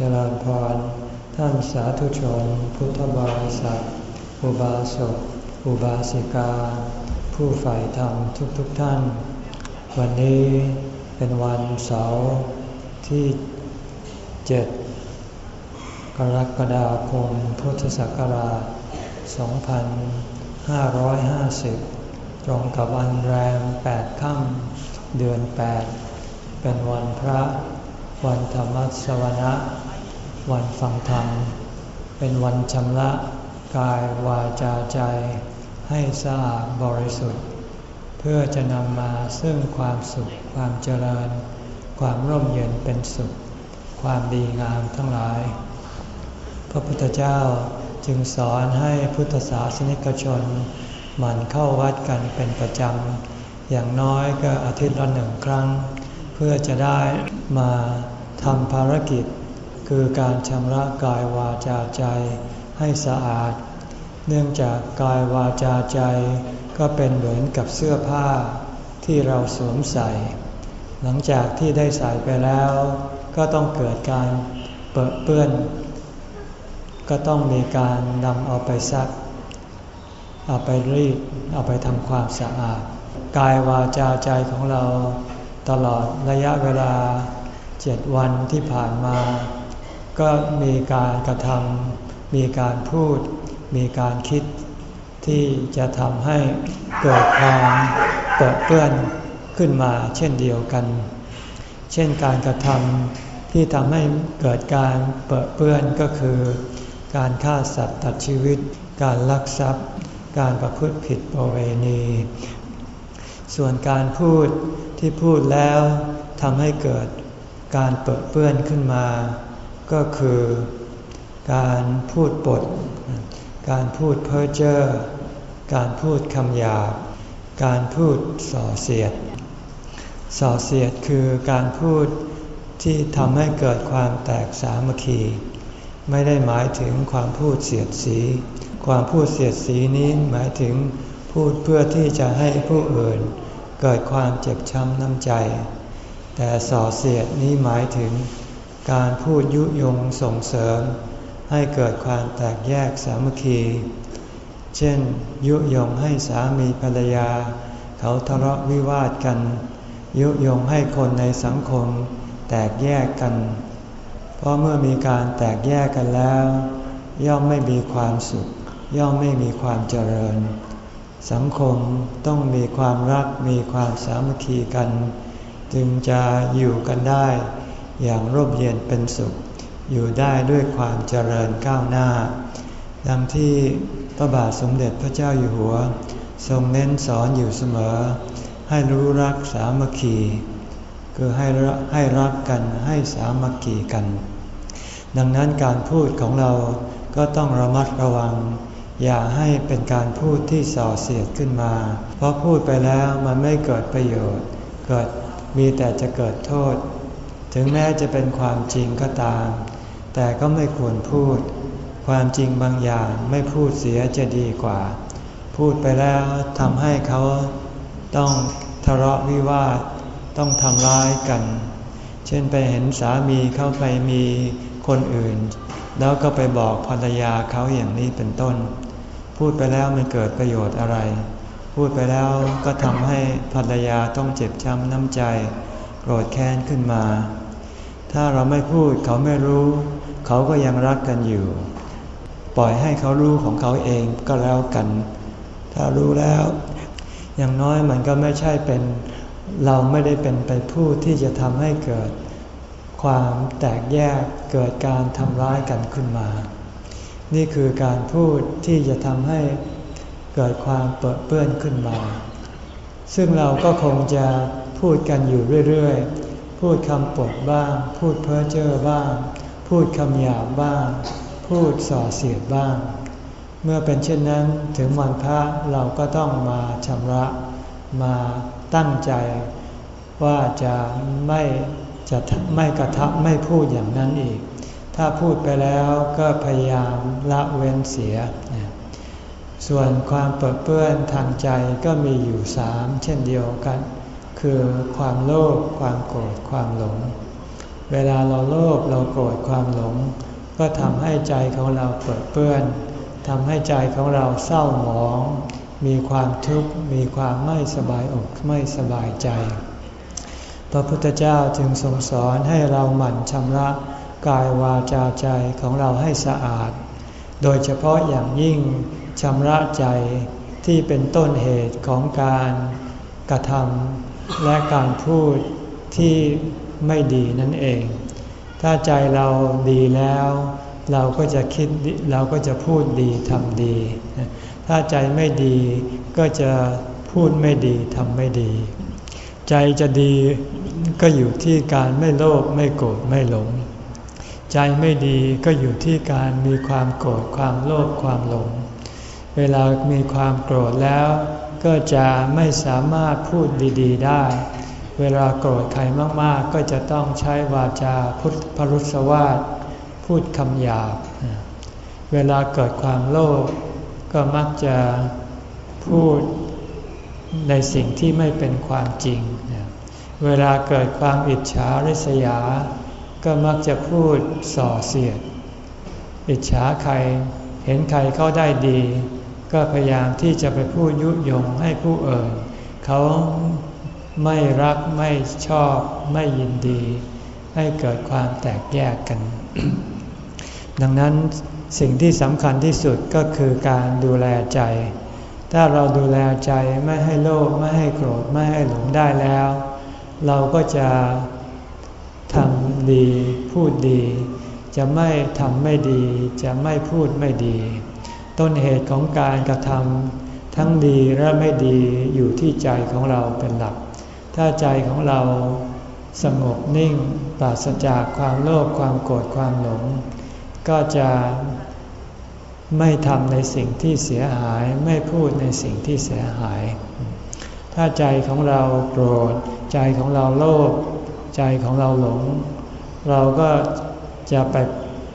เจริญพร ท่านสาธุชน พุทธบริษัท อุบาสก อุบาสิกา ผู้ใฝ่ธรรมทุกๆทท่าน วันนี้เป็นวันเสาร์ที่เจ็ดกรกฎาคม พุทธศักราช 2550 ตรงกับวันแรม 8 ค่ำเดือน 8 เป็นวันพระวันธรรมสวนะ วันฟังธรรม เป็นวันชำระกายวาจาใจ ให้สะอาดบริสุทธิ์ เพื่อจะนำมาซึ่งความสุขความเจริญ ความร่มเย็นเป็นสุข ความดีงามทั้งหลาย พระพุทธเจ้าจึงสอนให้พุทธศาสนิกชนหมั่นเข้าวัดกันเป็นประจำ อย่างน้อยก็อาทิตย์ละหนึ่งครั้ง เพื่อจะได้มาทำภารกิจ คือการชำระกายวาจาใจให้สะอาด เนื่องจากกายวาจาใจก็เป็นเหมือนกับเสื้อผ้าที่เราสวมใส่ หลังจากที่ได้ใส่ไปแล้ว ก็ต้องเกิดการเปิดเปื้อน ก็ต้องมีการนำเอาไปซัก เอาไปรีด เอาไปทำความสะอาด กายวาจาใจของเราตลอดระยะเวลาเจ็ดวันที่ผ่านมา ก็มีการกระทำมีการพูด มีการคิด ที่จะทำให้เกิดความเปิดเปื้อนขึ้นมาเช่นเดียวกัน เช่นการกระทำที่ทำให้เกิดการเปิดเปื้อนก็คือ การฆ่าสัตว์ตัดชีวิต การลักทรัพย์ การประพฤติผิดประเวณี ส่วนการพูดที่พูดแล้วทำให้เกิดการเปิดเปื้อนขึ้นมา ก็คือการพูดปด การพูดเพ้อเจ้อ การพูดคำหยาบ การพูดส่อเสียด ส่อเสียดคือการพูดที่ทำให้เกิดความแตกสามัคคี ไม่ได้หมายถึงความพูดเสียดสี ความพูดเสียดสีนี้หมายถึงพูดเพื่อที่จะให้ผู้อื่น เกิดความเจ็บช้ำน้ำใจ แต่ส่อเสียดนี้หมายถึง การพูดยุยงส่งเสริม ให้เกิดความแตกแยกสามัคคี เช่น ยุยงให้สามีภรรยา เขาทะเลาะวิวาทกัน ยุยงให้คนในสังคม แตกแยกกัน เพราะเมื่อมีการแตกแยกกันแล้ว ย่อมไม่มีความสุข ย่อมไม่มีความเจริญ สังคมต้องมีความรักมีความสามัคคีกัน จึงจะอยู่กันได้ อย่างร่มเย็นเป็นสุข อยู่ได้ด้วยความเจริญก้าวหน้า ดังที่พระบาทสมเด็จพระเจ้าอยู่หัว ทรงเน้นสอนอยู่เสมอ ให้รู้รักสามัคคี คือให้ให้รักกันให้สามัคคีกัน ดังนั้นการพูดของเราก็ต้องระมัดระวัง อย่าให้เป็นการพูดที่ส่อเสียดขึ้นมา เพราะพูดไปแล้วมันไม่เกิดประโยชน์ เกิดมีแต่จะเกิดโทษ ถึงแม้จะเป็นความจริงก็ตาม แต่ก็ไม่ควรพูด ความจริงบางอย่างไม่พูดเสียจะดีกว่า พูดไปแล้วทำให้เขาต้องทะเลาะวิวาทต้องทำร้ายกัน เช่นไปเห็นสามีเข้าไปมีคนอื่น แล้วก็ไปบอกภรรยาเขาอย่างนี้เป็นต้น พูดไปแล้วมันเกิดประโยชน์อะไร พูดไปแล้วก็ทำให้ภรรยาต้องเจ็บช้ำน้ำใจ รธแค้นขึ้นมา ถ้าเราไม่พูดเขาไม่รู้ เขาก็ยังรักกันอยู่ ปล่อยให้เขารู้ของเขาเองก็แล้วกัน ถ้ารู้แล้ว อย่างน้อยมันก็ไม่ใช่เป็นเราไม่ได้เป็นไปพูดที่จะทำให้เกิด ความแตกแยกเกิดการทำร้ายกันขึ้นมา นี่คือการพูดที่จะทำให้เกิดความเปิดเปื้อนขึ้นมา ซึ่งเราก็คงจะ พูดกันอยู่เรื่อย ๆ พูดคำปดบ้าง พูดเพ้อเจ้อบ้าง พูดคำหยาบบ้าง พูดส่อเสียดบ้าง เมื่อเป็นเช่นนั้นถึงวันพระเราก็ต้องมาชำระมาตั้งใจ ว่าจะไม่จะไม่กระทำไม่พูดอย่างนั้นอีก ถ้าพูดไปแล้วก็พยายามละเว้นเสีย ส่วนความเปิดเปื้อนทางใจก็มีอยู่สามเช่นเดียวกัน คือความโลภความโกรธความหลง เวลาเราโลภเราโกรธความหลง ก็ทำให้ใจของเราเปิดเปื้อนทำให้ใจของเราเศร้าหมอง มีความทุกข์มีความไม่สบายอกไม่สบายใจ พระพุทธเจ้าจึงทรงสอนให้เราหมั่นชำระกายวาจาใจของเราให้สะอาด โดยเฉพาะอย่างยิ่งชำระใจที่เป็นต้นเหตุของการกระทำ และการพูดที่ไม่ดีนั่นเอง ถ้าใจเราดีแล้ว เราก็จะคิดเราก็จะพูดดีทำดี ถ้าใจไม่ดีก็จะพูดไม่ดีทำไม่ดี ใจจะดีก็อยู่ที่การไม่โลภไม่โกรธไม่หลง ใจไม่ดีก็อยู่ที่การมีความโกรธความโลภความหลง เวลามีความโกรธแล้ว ก็จะไม่สามารถพูดดีๆได้ เวลาโกรธใครมากๆ ก็จะต้องใช้วาจาพุทธพรุษวาทพูดคำหยาบ เวลาเกิดความโลภก็มักจะพูดในสิ่งที่ไม่เป็นความจริง เวลาเกิดความอิจฉาริษยา ก็มักจะพูดส่อเสียด อิจฉาใครเห็นใครเขาได้ดี ก็พยายามที่จะไปพูดยุยงให้ผู้อื่นเขาไม่รักไม่ชอบไม่ยินดี ให้เกิดความแตกแยกกัน ดังนั้นสิ่งที่สำคัญที่สุดก็คือการดูแลใจ ถ้าเราดูแลใจไม่ให้โลภไม่ให้โกรธไม่ให้หลงได้แล้ว เราก็จะทำดีพูดดี จะไม่ทำไม่ดี จะไม่พูดไม่ดี ต้นเหตุของการกระทำทั้งดีและไม่ดีอยู่ที่ใจของเราเป็นหลัก ถ้าใจของเราสงบนิ่งปราศจากความโลภความโกรธความหลง ก็จะไม่ทำในสิ่งที่เสียหายไม่พูดในสิ่งที่เสียหาย ถ้าใจของเราโกรธ ใจของเราโลภใจของเราหลง เราก็จะไป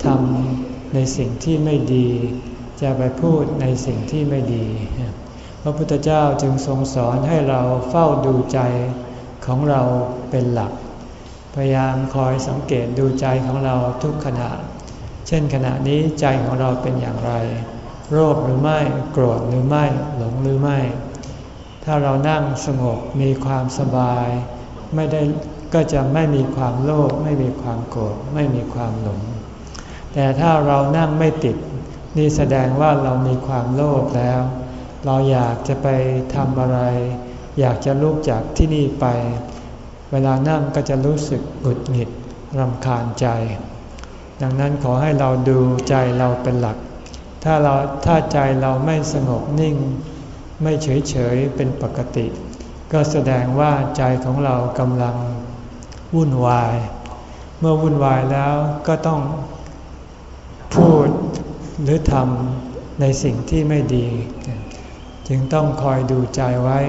ทำในสิ่งที่ไม่ดี จะไปพูดในสิ่งที่ไม่ดี พระพุทธเจ้าจึงทรงสอนให้เราเฝ้าดูใจของเราเป็นหลัก พยายามคอยสังเกตดูใจของเราทุกขณะ เช่นขณะนี้ใจของเราเป็นอย่างไร โรคหรือไม่ โกรธหรือไม่ หลงหรือไม่ ถ้าเรานั่งสงบมีความสบาย ไม่ได้ก็จะไม่มีความโลภไม่มีความโกรธไม่มีความหลง แต่ถ้าเรานั่งไม่ติด นี่แสดงว่าเรามีความโลภแล้ว เราอยากจะไปทำอะไร อยากจะลุกจากที่นี่ไป เวลานั่งก็จะรู้สึกหงุดหงิดรำคาญใจ ดังนั้นขอให้เราดูใจเราเป็นหลัก ถ้าเราถ้าใจเราไม่สงบนิ่ง ไม่เฉยเฉยเป็นปกติ ก็แสดงว่าใจของเรากำลังวุ่นวาย เมื่อวุ่นวายแล้วก็ต้อง หรือทำในสิ่งที่ไม่ดี จึงต้องคอยดูใจไว้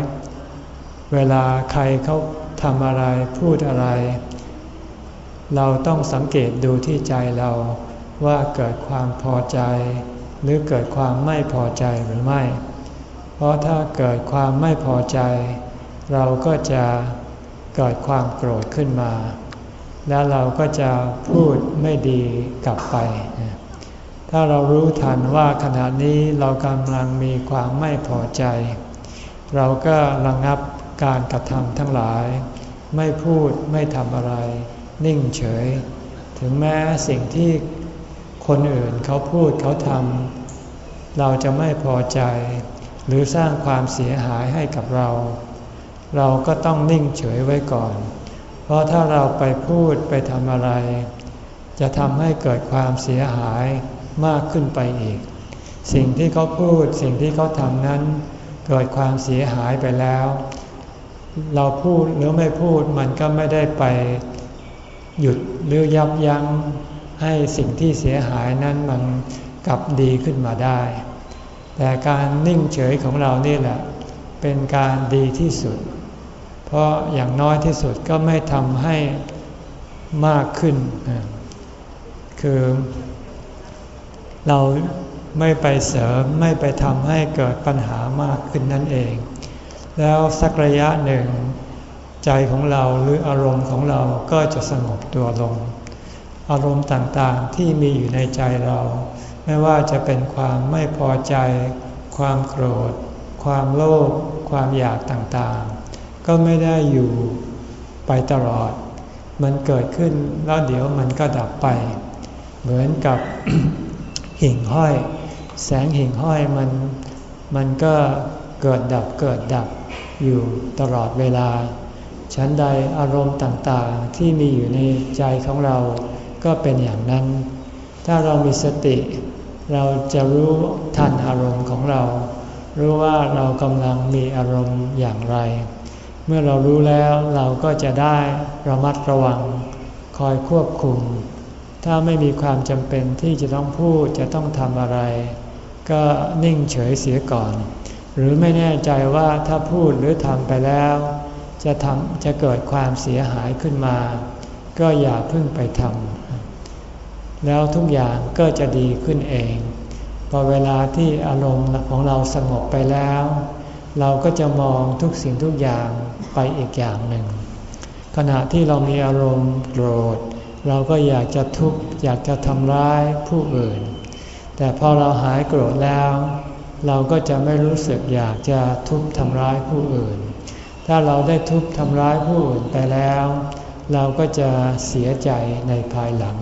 เวลาใครเขาทำอะไรพูดอะไร เราต้องสังเกตดูที่ใจเราว่าเกิดความพอใจ หรือเกิดความไม่พอใจหรือไม่ เพราะถ้าเกิดความไม่พอใจ เราก็จะเกิดความโกรธขึ้นมา แล้วเราก็จะพูดไม่ดีกลับไป ถ้าเรารู้ทันว่าขณะนี้เรากำลังมีความไม่พอใจ เราก็ระงงับการกระทำทั้งหลาย ไม่พูดไม่ทำอะไร นิ่งเฉย ถึงแม้สิ่งที่คนอื่นเขาพูดเขาทำเราจะไม่พอใจ หรือสร้างความเสียหายให้กับเรา เราก็ต้องนิ่งเฉยไว้ก่อน เพราะถ้าเราไปพูดไปทำอะไร จะทำให้เกิดความเสียหาย มากขึ้นไปอีก สิ่งที่เขาพูดสิ่งที่เขาทำนั้น เกิดความเสียหายไปแล้ว เราพูดหรือไม่พูดมันก็ไม่ได้ไปหยุดหรือยับยั้งให้สิ่งที่เสียหายนั้นมันกลับดีขึ้นมาได้ แต่การนิ่งเฉยของเรานี่แหละ เป็นการดีที่สุด เพราะอย่างน้อยที่สุดก็ไม่ทำให้มากขึ้น คือ เราไม่ไปเสริมไม่ไปทำให้เกิดปัญหามากขึ้นนั่นเอง แล้วสักระยะหนึ่ง ใจของเราหรืออารมณ์ของเราก็จะสงบตัวลง อารมณ์ต่างๆที่มีอยู่ในใจเรา ไม่ว่าจะเป็นความไม่พอใจ ความโกรธ ความโลภความอยากต่างๆ ก็ไม่ได้อยู่ไปตลอด มันเกิดขึ้นแล้วเดี๋ยวมันก็ดับไป เหมือนกับ หิ่งห้อย แสงหิ่งห้อยมันมันก็เกิดดับเกิดดับอยู่ตลอดเวลา ชั้นใดอารมณ์ต่างๆที่มีอยู่ในใจของเราก็เป็นอย่างนั้น ถ้าเรามีสติ เราจะรู้ทันอารมณ์ของเรา รู้ว่าเรากำลังมีอารมณ์อย่างไร เมื่อเรารู้แล้วเราก็จะได้ระมัดระวัง คอยควบคุม ถ้าไม่มีความจำเป็นที่จะต้องพูดจะต้องทำอะไร ก็นิ่งเฉยเสียก่อน หรือไม่แน่ใจว่าถ้าพูดหรือทำไปแล้ว จะทำจะเกิดความเสียหายขึ้นมา ก็อย่าเพิ่งไปทำแล้วทุกอย่างก็จะดีขึ้นเอง พอเวลาที่อารมณ์ของเราสงบไปแล้ว เราก็จะมองทุกสิ่งทุกอย่างไปอีกอย่างหนึ่ง ขณะที่เรามีอารมณ์โกรธ เราก็อยากจะทุบอยากจะทำร้ายผู้อื่น แต่พอเราหายโกรธแล้ว เราก็จะไม่รู้สึกอยากจะทุบทำร้ายผู้อื่น ถ้าเราได้ทุบทำร้ายผู้อื่นไปแล้ว เราก็จะเสียใจในภายหลัง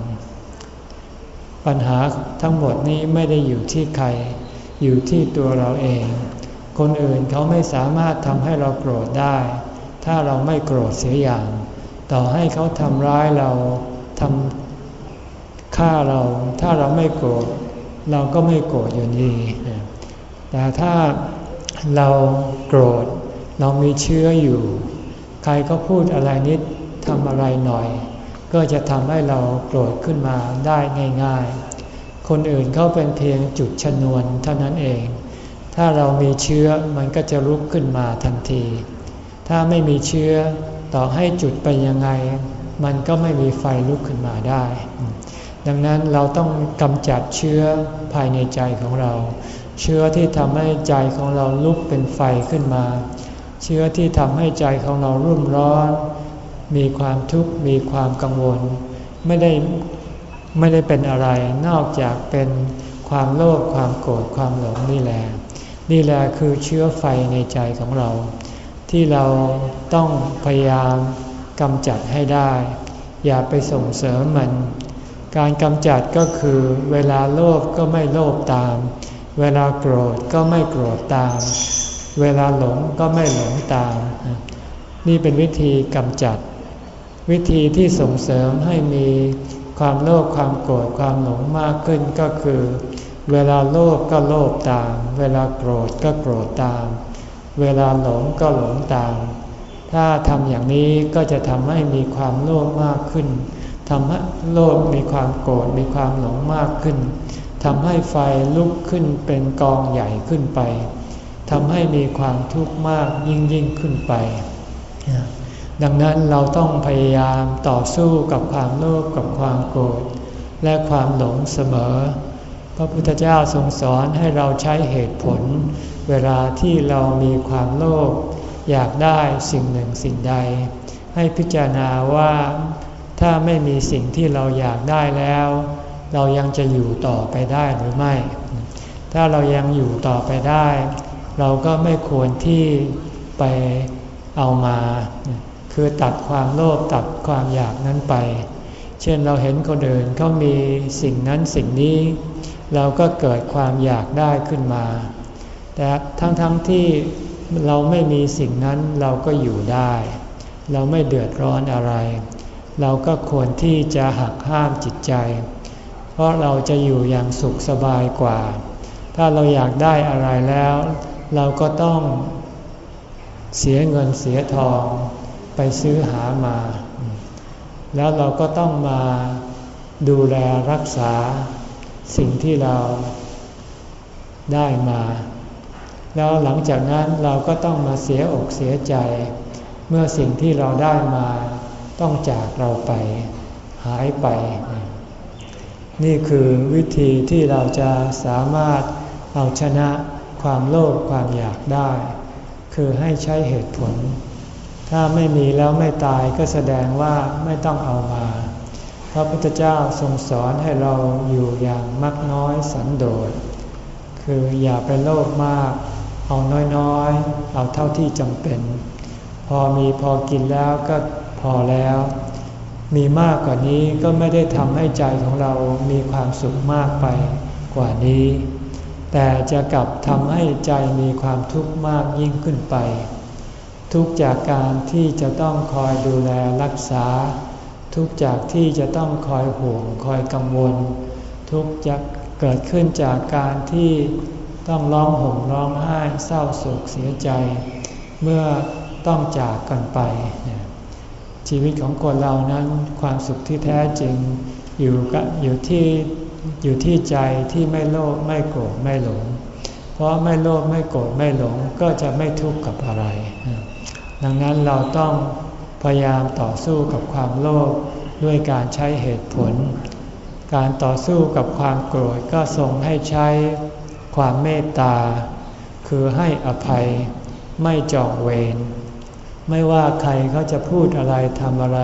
ปัญหาทั้งหมดนี้ไม่ได้อยู่ที่ใคร อยู่ที่ตัวเราเอง คนอื่นเขาไม่สามารถทำให้เราโกรธได้ ถ้าเราไม่โกรธเสียอย่าง ต่อให้เขาทำร้ายเรา ทำฆ่าเรา ถ้าเราไม่โกรธเราก็ไม่โกรธอยู่ดี แต่ถ้าเราโกรธเรามีเชื้ออยู่ ใครก็พูดอะไรนิดทำอะไรหน่อย ก็จะทำให้เราโกรธขึ้นมาได้ง่ายๆ คนอื่นเขาเป็นเพียงจุดชนวนเท่านั้นเอง ถ้าเรามีเชื้อมันก็จะลุกขึ้นมาทันที ถ้าไม่มีเชื้อต่อให้จุดไปยังไง มันก็ไม่มีไฟลุกขึ้นมาได้ ดังนั้นเราต้องกำจัดเชื้อภายในใจของเรา เชื้อที่ทำให้ใจของเราลุกเป็นไฟขึ้นมา เชื้อที่ทำให้ใจของเรารุ่มร้อน มีความทุกข์มีความกังวล ไม่ได้ไม่ได้เป็นอะไรนอกจากเป็นความโลภความโกรธความหลงนี่แหละนี่แหละคือเชื้อไฟในใจของเรา ที่เราต้องพยายาม กำจัดให้ได้ อย่าไปส่งเสริมมัน การกำจัดก็คือเวลาโลภก็ไม่โลภตาม เวลาโกรธก็ไม่โกรธตาม เวลาหลงก็ไม่หลงตาม นี่เป็นวิธีกำจัด วิธีที่ส่งเสริมให้มีความโลภความโกรธความหลงมากขึ้นก็คือ เวลาโลภก็โลภตาม เวลาโกรธก็โกรธตาม เวลาหลงก็หลงตาม ถ้าทำอย่างนี้ก็จะทำให้มีความโลภมากขึ้นทำให้โลภมีความโกรธมีความหลงมากขึ้นทำให้ไฟลุกขึ้นเป็นกองใหญ่ขึ้นไปทำให้มีความทุกข์มากยิ่งยิ่งขึ้นไป ดังนั้นเราต้องพยายามต่อสู้กับความโลภกับความโกรธและความหลงเสมอ พระพุทธเจ้าทรงสอนให้เราใช้เหตุผล เวลาที่เรามีความโลภ อยากได้สิ่งหนึ่งสิ่งใด ให้พิจารณาว่าถ้าไม่มีสิ่งที่เราอยากได้แล้ว เรายังจะอยู่ต่อไปได้หรือไม่ ถ้าเรายังอยู่ต่อไปได้ เราก็ไม่ควรที่ไปเอามา คือตัดความโลภตัดความอยากนั้นไป เช่นเราเห็นคนอื่นเขามีสิ่งนั้นสิ่งนี้ เราก็เกิดความอยากได้ขึ้นมา แต่ทั้งๆทที่ เราไม่มีสิ่งนั้นเราก็อยู่ได้ เราไม่เดือดร้อนอะไร เราก็ควรที่จะหักห้ามจิตใจ เพราะเราจะอยู่อย่างสุขสบายกว่า ถ้าเราอยากได้อะไรแล้ว เราก็ต้องเสียเงินเสียทองไปซื้อหามา แล้วเราก็ต้องมาดูแลรักษาสิ่งที่เราได้มา แล้วหลังจากนั้นเราก็ต้องมาเสียอกเสียใจ เมื่อสิ่งที่เราได้มาต้องจากเราไปหายไป นี่คือวิธีที่เราจะสามารถเอาชนะความโลภความอยากได้ คือให้ใช้เหตุผล ถ้าไม่มีแล้วไม่ตายก็แสดงว่าไม่ต้องเอามา พระพุทธเจ้าทรงสอนให้เราอยู่อย่างมักน้อยสันโดษคืออย่าไปโลภมาก เอาน้อยๆ เอาเท่าที่จำเป็น พอมีพอกินแล้วก็พอแล้ว มีมากกว่านี้ก็ไม่ได้ทำให้ใจของเรามีความสุขมากไปกว่านี้ แต่จะกลับทำให้ใจมีความทุกข์มากยิ่งขึ้นไป ทุกจากการที่จะต้องคอยดูแลรักษา ทุกจากที่จะต้องคอยห่วงคอยกังวล ทุกจะเกิดขึ้นจากการที่ ต้องร้องห่มร้องไห้เศร้าโศกเสียใจ เมื่อต้องจากกันไป ชีวิตของคนเรานั้นความสุขที่แท้จริงอยู่กับอยู่ที่อยู่ที่ใจที่ไม่โลภไม่โกรธไม่หลง เพราะไม่โลภไม่โกรธไม่หลงก็จะไม่ทุกข์กับอะไร ดังนั้นเราต้องพยายามต่อสู้กับความโลภด้วยการใช้เหตุผล การต่อสู้กับความโกรธก็ทรงให้ใช้ ความเมตตา คือให้อภัย ไม่จองเวร ไม่ว่าใครเขาจะพูดอะไรทำอะไร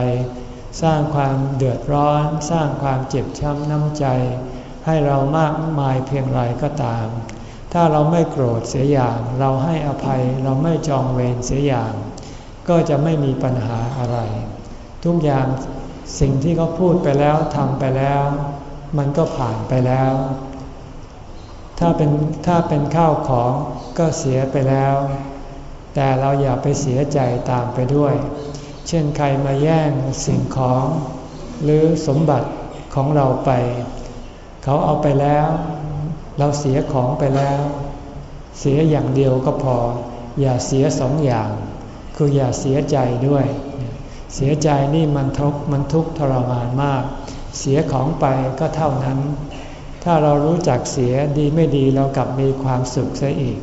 สร้างความเดือดร้อน สร้างความเจ็บช้ำน้ำใจ ให้เรามากมายเพียงไรก็ตาม ถ้าเราไม่โกรธเสียอย่าง เราให้อภัย เราไม่จองเวรเสียอย่าง ก็จะไม่มีปัญหาอะไร ทุกอย่างสิ่งที่เขาพูดไปแล้วทำไปแล้ว มันก็ผ่านไปแล้ว ถ้าเป็นถ้าเป็นข้าวของก็เสียไปแล้ว แต่เราอย่าไปเสียใจตามไปด้วย เช่นใครมาแย่งสิ่งของ หรือสมบัติของเราไป เขาเอาไปแล้ว เราเสียของไปแล้ว เสียอย่างเดียวก็พอ อย่าเสียสองอย่าง คืออย่าเสียใจด้วย เสียใจนี่มันทุกมันทุกทรมานมาก เสียของไปก็เท่านั้น ถ้าเรารู้จักเสียดีไม่ดีเรากลับมีความสุขซะอีก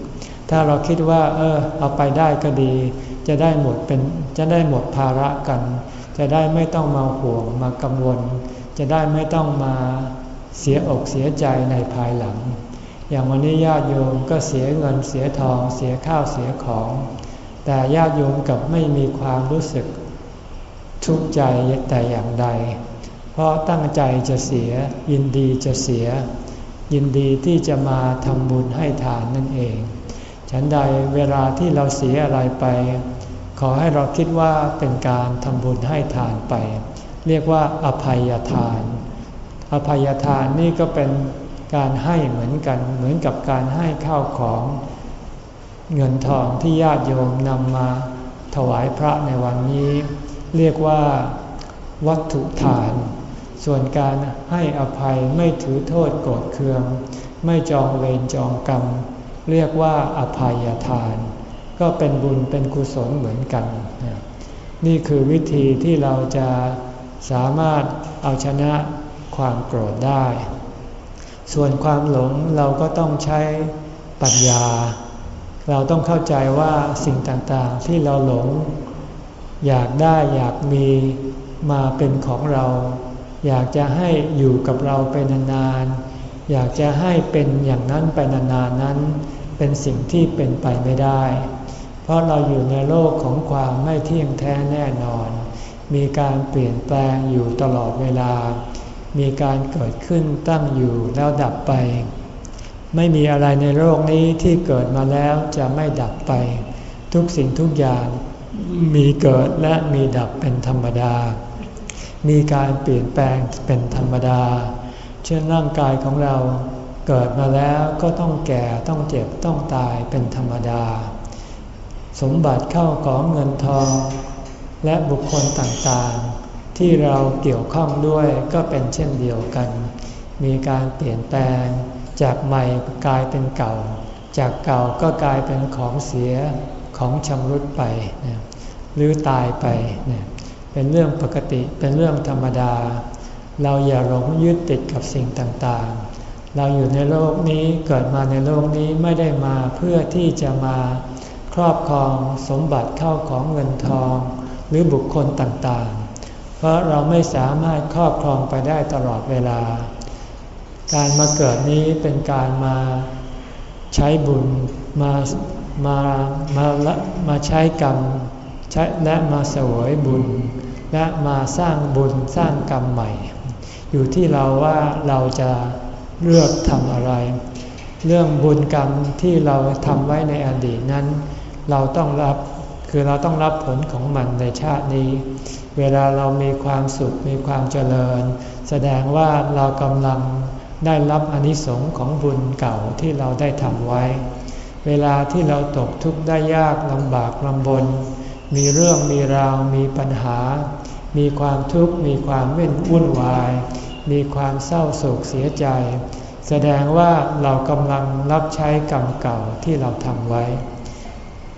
ถ้าเราคิดว่า เออ เอาไปได้ก็ดี จะได้หมดเป็นจะได้หมดภาระกัน จะได้ไม่ต้องมาห่วงมากังวล จะได้ไม่ต้องมาเสียอกเสียใจในภายหลัง อย่างวันนี้ญาติโยมก็เสียเงินเสียทองเสียข้าวเสียของ แต่ญาติโยมกับไม่มีความรู้สึกทุกข์ใจแต่อย่างใด เพราะตั้งใจจะเสียยินดีจะเสีย ยินดีที่จะมาทำบุญให้ทานนั่นเอง ฉันใดเวลาที่เราเสียอะไรไป ขอให้เราคิดว่าเป็นการทำบุญให้ทานไป เรียกว่าอภัยทาน อภัยทานนี่ก็เป็นการให้เหมือนกัน เหมือนกับการให้ข้าวของเงินทองที่ญาติโยมนำมาถวายพระในวันนี้ เรียกว่าวัตถุทาน ส่วนการให้อภัยไม่ถือโทษโกรธเคือง ไม่จองเวรจองกรรม เรียกว่าอภัยทาน ก็เป็นบุญเป็นกุศลเหมือนกัน นี่คือวิธีที่เราจะสามารถเอาชนะความโกรธได้ ส่วนความหลงเราก็ต้องใช้ปัญญา เราต้องเข้าใจว่าสิ่งต่างๆที่เราหลง อยากได้อยากมีมาเป็นของเรา อยากจะให้อยู่กับเราไปนานๆ อยากจะให้เป็นอย่างนั้นไปนานๆนั้น เป็นสิ่งที่เป็นไปไม่ได้ เพราะเราอยู่ในโลกของความไม่เที่ยงแท้แน่นอน มีการเปลี่ยนแปลงอยู่ตลอดเวลา มีการเกิดขึ้นตั้งอยู่แล้วดับไป ไม่มีอะไรในโลกนี้ที่เกิดมาแล้วจะไม่ดับไป ทุกสิ่งทุกอย่างมีเกิดและมีดับเป็นธรรมดา มีการเปลี่ยนแปลงเป็นธรรมดา เช่นร่างกายของเราเกิดมาแล้วก็ต้องแก่ต้องเจ็บต้องตายเป็นธรรมดา สมบัติเข้าของเงินทอง และบุคคลต่างๆ ที่เราเกี่ยวข้องด้วยก็เป็นเช่นเดียวกัน มีการเปลี่ยนแปลง จากใหม่กลายเป็นเก่า จากเก่าก็กลายเป็นของเสียของชำรุดไป หรือตายไปเเป็นเรื่องปกติเป็นเรื่องธรรมดา เราอย่าหลงยึดติดกับสิ่งต่างๆ เราอยู่ในโลกนี้เกิดมาในโลกนี้ไม่ได้มาเพื่อที่จะมาครอบครองสมบัติเข้าของเงินทอง หรือบุคคลต่างๆ เพราะเราไม่สามารถครอบครองไปได้ตลอดเวลา การมาเกิดนี้เป็นการมาใช้บุญมามามามาใช้กรรมใช้และมาเสวยบุญ และมาสร้างบุญสร้างกรรมใหม่ อยู่ที่เราว่าเราจะเลือกทำอะไร เรื่องบุญกรรมที่เราทำไว้ในอดีตนั้น เราต้องรับคือเราต้องรับผลของมันในชาตินี้ เวลาเรามีความสุขมีความเจริญ แสดงว่าเรากำลังได้รับอนิสงค์ของบุญเก่าที่เราได้ทำไว้ เวลาที่เราตกทุกข์ได้ยากลำบากลำบน มีเรื่องมีราวมีปัญหา มีความทุกข์มีความเว้นวุ่นวาย มีความเศร้าโศกเสียใจ แสดงว่าเรากำลังรับใช้กรรมเก่าที่เราทำไว้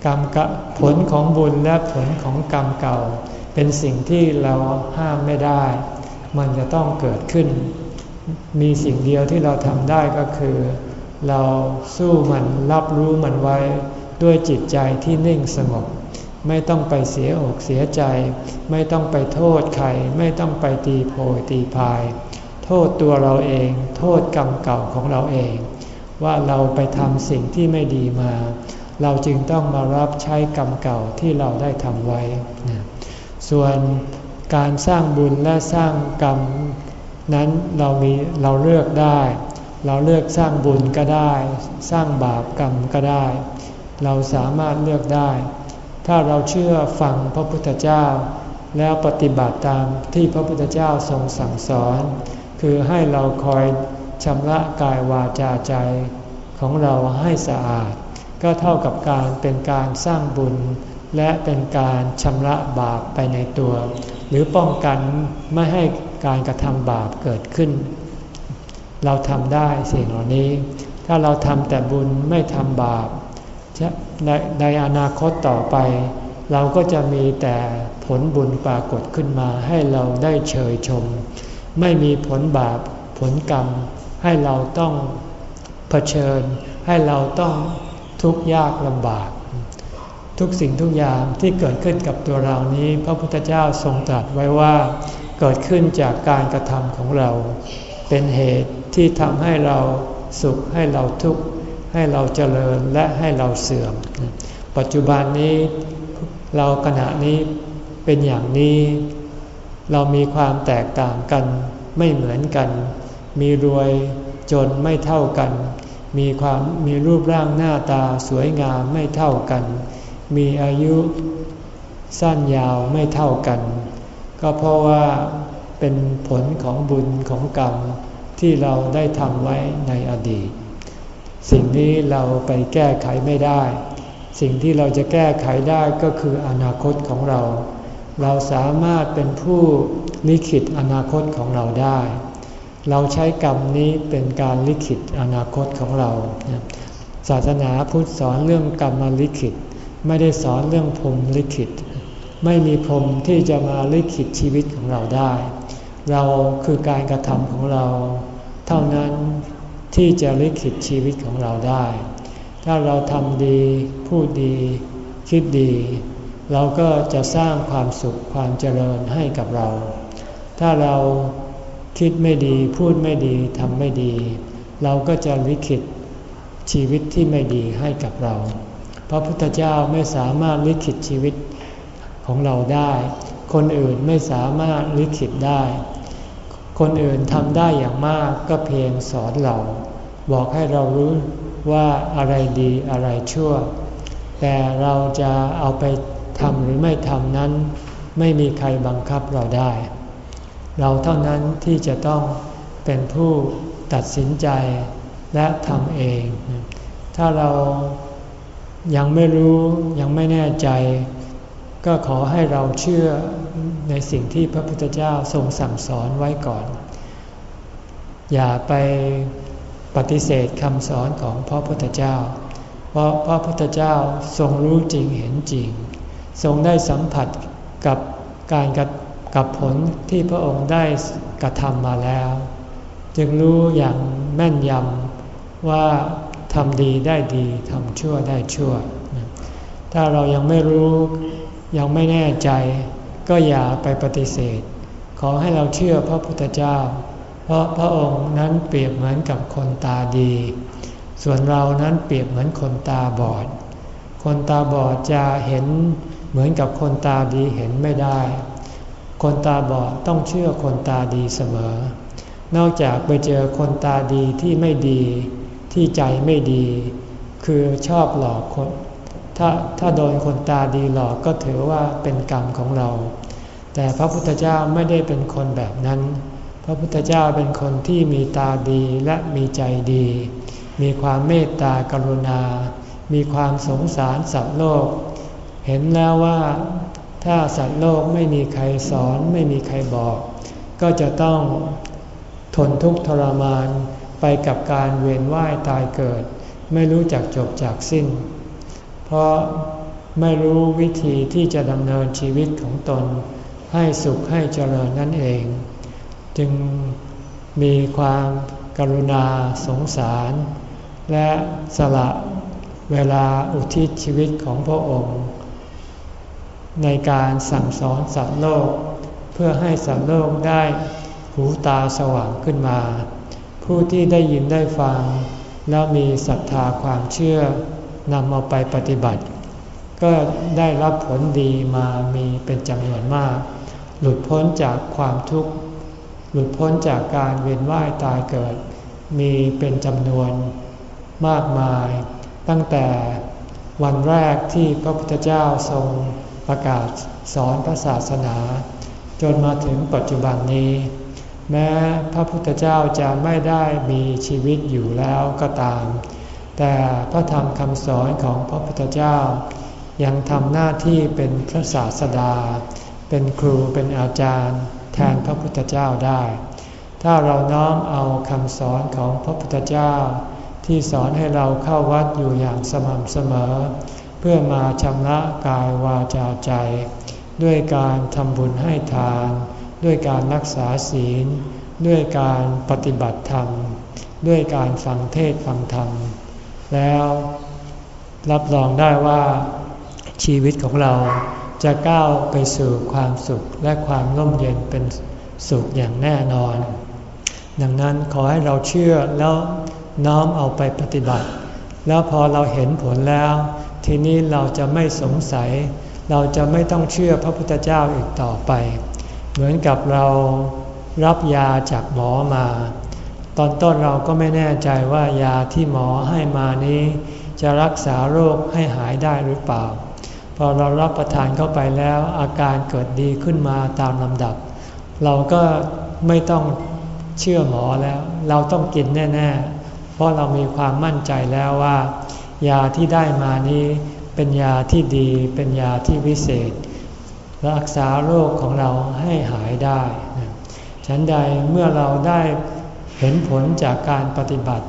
กรรมผลของบุญและผลของกรรมเก่า เป็นสิ่งที่เราห้ามไม่ได้ มันจะต้องเกิดขึ้น มีสิ่งเดียวที่เราทำได้ก็คือ เราสู้มันรับรู้มันไว้ด้วยจิตใจที่นิ่งสงบ ไม่ต้องไปเสียอกเสียใจ ไม่ต้องไปโทษใคร ไม่ต้องไปตีโพยตีพาย โทษตัวเราเอง โทษกรรมเก่าของเราเอง ว่าเราไปทำสิ่งที่ไม่ดีมา เราจึงต้องมารับใช้กรรมเก่าที่เราได้ทำไว้ ส่วนการสร้างบุญและสร้างกรรมนั้นเรามีเราเลือกได้ เราเลือกสร้างบุญก็ได้ สร้างบาปกรรมก็ได้ เราสามารถเลือกได้ ถ้าเราเชื่อฟังพระพุทธเจ้า แล้วปฏิบัติตามที่พระพุทธเจ้าทรงสั่งสอน คือให้เราคอยชำระกายวาจาใจของเราให้สะอาด ก็เท่ากับการเป็นการสร้างบุญ และเป็นการชำระบาปไปในตัว หรือป้องกันไม่ให้การกระทำบาปเกิดขึ้น เราทำได้สิ่งเหล่านี้ ถ้าเราทำแต่บุญไม่ทำบาป ในในอนาคตต่อไป เราก็จะมีแต่ผลบุญปรากฏขึ้นมาให้เราได้เชยชม ไม่มีผลบาปผลกรรม ให้เราต้องเผชิญ ให้เราต้องทุกข์ยากลำบาก ทุกสิ่งทุกอย่างที่เกิดขึ้นกับตัวเรานี้ พระพุทธเจ้าทรงตรัสไว้ว่าเกิดขึ้นจากการกระทำของเรา เป็นเหตุที่ทำให้เราสุขให้เราทุกข์ ให้เราเจริญและให้เราเสื่อม ปัจจุบันนี้เราขณะนี้เป็นอย่างนี้ เรามีความแตกต่างกันไม่เหมือนกัน มีรวยจนไม่เท่ากัน มีความมีรูปร่างหน้าตาสวยงามไม่เท่ากัน มีอายุสั้นยาวไม่เท่ากัน ก็เพราะว่าเป็นผลของบุญของกรรมที่เราได้ทำไว้ในอดีต สิ่งนี้เราไปแก้ไขไม่ได้ สิ่งที่เราจะแก้ไขได้ก็คืออนาคตของเรา เราสามารถเป็นผู้ลิขิตอนาคตของเราได้ เราใช้กรรมนี้เป็นการลิขิตอนาคตของเรา ศาสนาพุทธสอนเรื่องกรรมลิขิต ไม่ได้สอนเรื่องพรมลิขิต ไม่มีพรมที่จะมาลิขิตชีวิตของเราได้ เราคือการกระทำของเรา เท่านั้น ที่จะลิขิตชีวิตของเราได้ ถ้าเราทำดี พูดดี คิดดี เราก็จะสร้างความสุขความเจริญให้กับเรา ถ้าเราคิดไม่ดี พูดไม่ดีทำไม่ดี เราก็จะลิขิตชีวิตที่ไม่ดีให้กับเรา พระพุทธเจ้าไม่สามารถลิขิตชีวิตของเราได้ คนอื่นไม่สามารถลิขิตได้ คนอื่นทำได้อย่างมากก็เพียงสอนเรา บอกให้เรารู้ว่าอะไรดีอะไรชั่ว แต่เราจะเอาไปทำหรือไม่ทำนั้น ไม่มีใครบังคับเราได้ เราเท่านั้นที่จะต้องเป็นผู้ตัดสินใจและทำเอง ถ้าเรายังไม่รู้ยังไม่แน่ใจ ก็ขอให้เราเชื่อในสิ่งที่พระพุทธเจ้าทรงสั่งสอนไว้ก่อน อย่าไป ปฏิเสธคำสอนของพระพุทธเจ้า เพราะพระพุทธเจ้าทรงรู้จริงเห็นจริง ทรงได้สัมผัสกับการกับผลที่พระองค์ได้กระทำมาแล้ว จึงรู้อย่างแม่นยำว่าทำดีได้ดีทำชั่วได้ชั่ว ถ้าเรายังไม่รู้ยังไม่แน่ใจ ก็อย่าไปปฏิเสธ ขอให้เราเชื่อพระพุทธเจ้า เพราะพระองค์นั้นเปรียบเหมือนกับคนตาดี ส่วนเรานั้นเปรียบเหมือนคนตาบอด คนตาบอดจะเห็นเหมือนกับคนตาดีเห็นไม่ได้ คนตาบอดต้องเชื่อคนตาดีเสมอ นอกจากไปเจอคนตาดีที่ไม่ดี ที่ใจไม่ดี คือชอบหลอกคนถ้าถ้าโดนคนตาดีหลอกก็ถือว่าเป็นกรรมของเรา แต่พระพุทธเจ้าไม่ได้เป็นคนแบบนั้น ระพุทธเจ้าเป็นคนที่มีตาดีและมีใจดี มีความเมตตากรุณา มีความสงสารสัตว์โลก เห็นแล้วว่าถ้าสัตว์โลกไม่มีใครสอนไม่มีใครบอก ก็จะต้องทนทุกข์ทรมานไปกับการเวียนว่ายตายเกิด ไม่รู้จักจบจากสิ้น เพราะไม่รู้วิธีที่จะดำเนินชีวิตของตน ให้สุขให้เจริญนั่นเอง จึงมีความกรุณาสงสาร และสละเวลาอุทิศชีวิตของพระองค์ ในการสั่งสอนสัตว์โลก เพื่อให้สัตว์โลกได้หูตาสว่างขึ้นมา ผู้ที่ได้ยินได้ฟัง แล้วมีศรัทธาความเชื่อนำเอาไปปฏิบัติ ก็ได้รับผลดีมามีเป็นจำนวนมาก หลุดพ้นจากความทุกข์ หลุดพ้นจากการเวียนว่ายตายเกิด มีเป็นจำนวนมากมาย ตั้งแต่วันแรกที่พระพุทธเจ้าทรงประกาศสอนพระศาสนา จนมาถึงปัจจุบันนี้ แม้พระพุทธเจ้าจะไม่ได้มีชีวิตอยู่แล้วก็ตาม แต่พระธรรมคำสอนของพระพุทธเจ้า ยังทำหน้าที่เป็นพระศาสดา เป็นครูเป็นอาจารย์ แทนพระพุทธเจ้าได้ ถ้าเราน้อมเอาคำสอนของพระพุทธเจ้า ที่สอนให้เราเข้าวัดอยู่อย่างสม่ำเสมอ เพื่อมาชำระกายวาจาใจ ด้วยการทำบุญให้ทาน ด้วยการรักษาศีล ด้วยการปฏิบัติธรรม ด้วยการฟังเทศฟังธรรม แล้วรับรองได้ว่าชีวิตของเรา จะก้าวไปสู่ความสุขและความร่มเย็นเป็นสุขอย่างแน่นอน ดังนั้นขอให้เราเชื่อแล้วน้อมเอาไปปฏิบัติ แล้วพอเราเห็นผลแล้ว ทีนี้เราจะไม่สงสัย เราจะไม่ต้องเชื่อพระพุทธเจ้าอีกต่อไป เหมือนกับเรารับยาจากหมอมา ตอนต้นเราก็ไม่แน่ใจว่ายาที่หมอให้มานี้ จะรักษาโรคให้หายได้หรือเปล่า พอเรารับประทานเข้าไปแล้วอาการเกิดดีขึ้นมาตามลำดับ เราก็ไม่ต้องเชื่อหมอแล้ว เราต้องกินแน่ ๆ เพราะเรามีความมั่นใจแล้วว่า ยาที่ได้มานี้เป็นยาที่ดีเป็นยาที่วิเศษ รักษาโรคของเราให้หายได้ฉันใดเมื่อเราได้เห็นผลจากการปฏิบัติ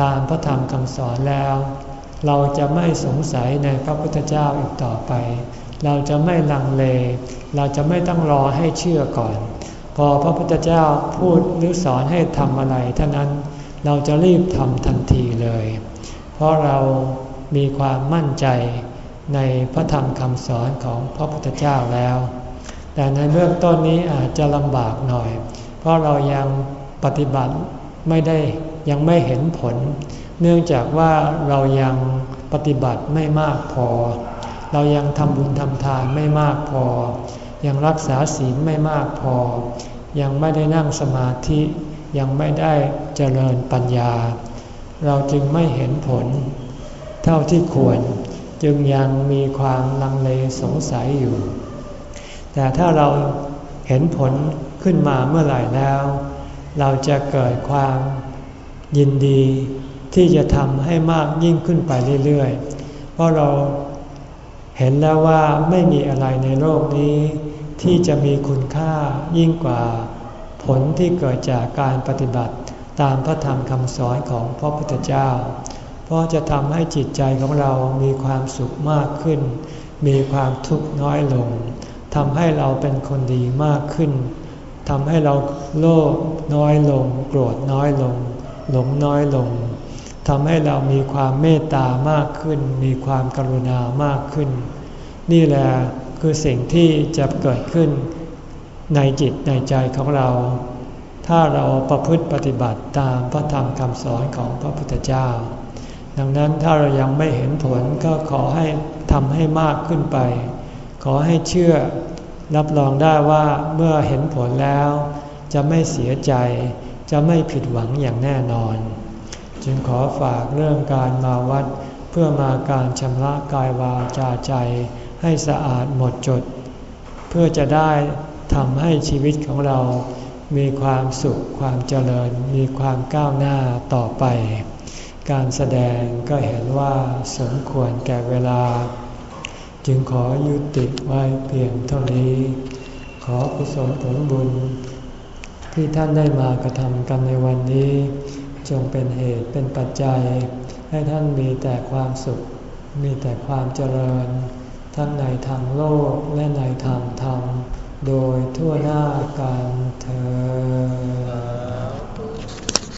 ตามพระธรรมคำสอนแล้ว เราจะไม่สงสัยในพระพุทธเจ้าอีกต่อไป เราจะไม่ลังเล เราจะไม่ต้องรอให้เชื่อก่อน พอพระพุทธเจ้าพูดหรือสอนให้ทำอะไรเท่านั้นเราจะรีบทำทันทีเลย เพราะเรามีความมั่นใจในพระธรรมคำสอนของพระพุทธเจ้าแล้ว แต่ในเบื้องต้นนี้อาจจะลำบากหน่อย เพราะเรายังปฏิบัติไม่ได้ยังไม่เห็นผล เนื่องจากว่าเรายังปฏิบัติไม่มากพอ เรายังทำบุญทำทานไม่มากพอ ยังรักษาศีลไม่มากพอ ยังไม่ได้นั่งสมาธิยังไม่ได้เจริญปัญญา เราจึงไม่เห็นผล เท่าที่ควรจึงยังมีความลังเลสงสัยอยู่ แต่ถ้าเราเห็นผลขึ้นมาเมื่อไหร่แล้ว เราจะเกิดความยินดี ที่จะทำให้มากยิ่งขึ้นไปเรื่อยๆ เพราะเราเห็นแล้วว่าไม่มีอะไรในโลกนี้ ที่จะมีคุณค่ายิ่งกว่าผลที่เกิดจากการปฏิบัติตามพระธรรมคำสอนของพระพุทธเจ้า เพราะจะทำให้จิตใจของเรามีความสุขมากขึ้น มีความทุกข์น้อยลงทำให้เราเป็นคนดีมากขึ้นทำให้เราโลภน้อยลง โกรธน้อยลง หลงน้อยลง ทำให้เรามีความเมตตามากขึ้น มีความกรุณามากขึ้น นี่แหละคือสิ่งที่จะเกิดขึ้นในจิตในใจของเรา ถ้าเราประพฤติปฏิบัติตามพระธรรมคำสอนของพระพุทธเจ้า ดังนั้นถ้าเรายังไม่เห็นผลก็ขอให้ทำให้มากขึ้นไป ขอให้เชื่อรับรองได้ว่าเมื่อเห็นผลแล้ว จะไม่เสียใจ จะไม่ผิดหวังอย่างแน่นอน จึงขอฝากเรื่องการมาวัด เพื่อมาการชำระกายวาจาใจ ให้สะอาดหมดจด เพื่อจะได้ทำให้ชีวิตของเรา มีความสุขความเจริญ มีความก้าวหน้าต่อไป การแสดงก็เห็นว่าสมควรแก่เวลา จึงขอยุติไว้เพียงเท่านี้ ขอกุศลผลบุญที่ท่านได้มากระทำกันในวันนี้ จงเป็นเหตุเป็นปัจจัย ให้ท่านมีแต่ความสุข มีแต่ความเจริญ ทั้งในทางโลกและในทางธรรม โดยทั่วหน้ากันเธอ